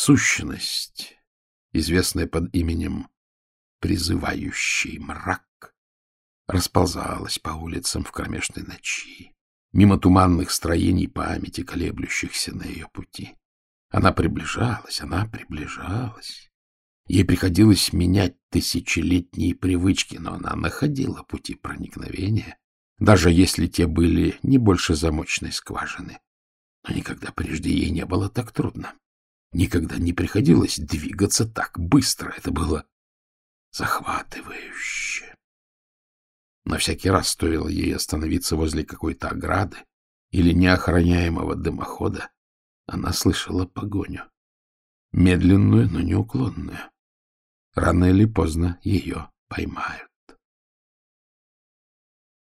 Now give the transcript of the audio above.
Сущность, известная под именем «призывающий мрак», расползалась по улицам в кромешной ночи, мимо туманных строений памяти, колеблющихся на ее пути. Она приближалась, она приближалась. Ей приходилось менять тысячелетние привычки, но она находила пути проникновения, даже если те были не больше замочной скважины. Но никогда прежде ей не было так трудно. Никогда не приходилось двигаться так быстро. Это было захватывающе. На всякий раз стоило ей остановиться возле какой-то ограды или неохраняемого дымохода, она слышала погоню. Медленную, но неуклонную. Рано или поздно ее поймают.